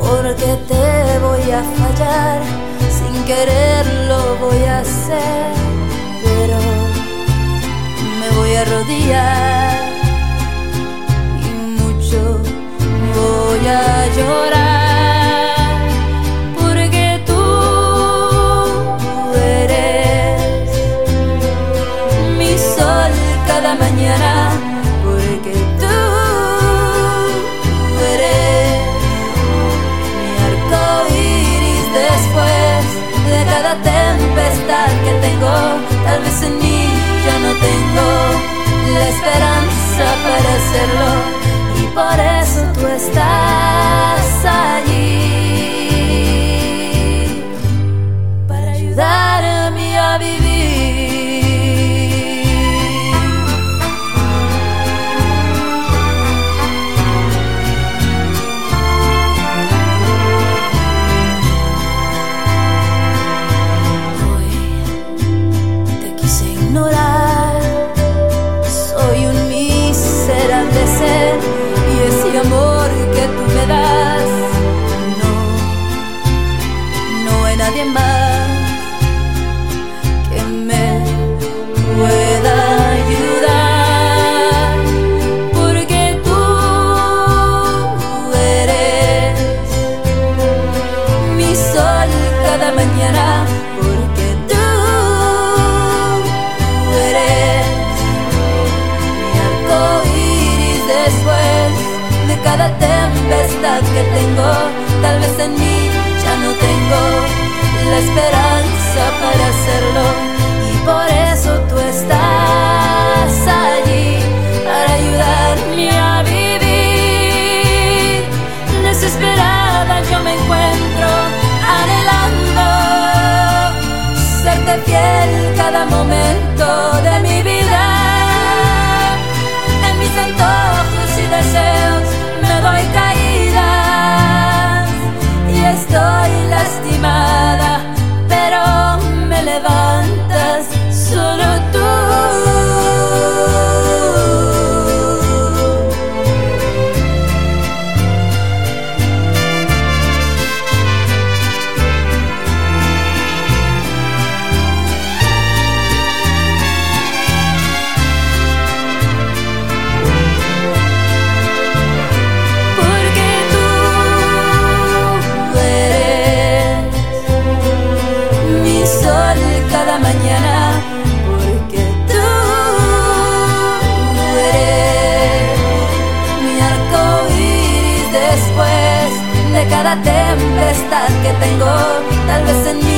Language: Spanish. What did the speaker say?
porque te voy a fallar, sin querer lo voy a hacer, pero me voy a arrodillar. Y mucho voy a llorar, porque tú eres mi sol cada mañana. Que tengo. Tal vez en mí ya no tengo la esperanza para hacerlo, y por eso tú estás cada mañana, porque tú eres mi arco iris después de cada tempestad que tengo. Tal vez en mí ya no tengo la esperanza para hacerlo, mañana, porque tú eres mi arco iris después de cada tempestad que tengo. Tal vez en tengo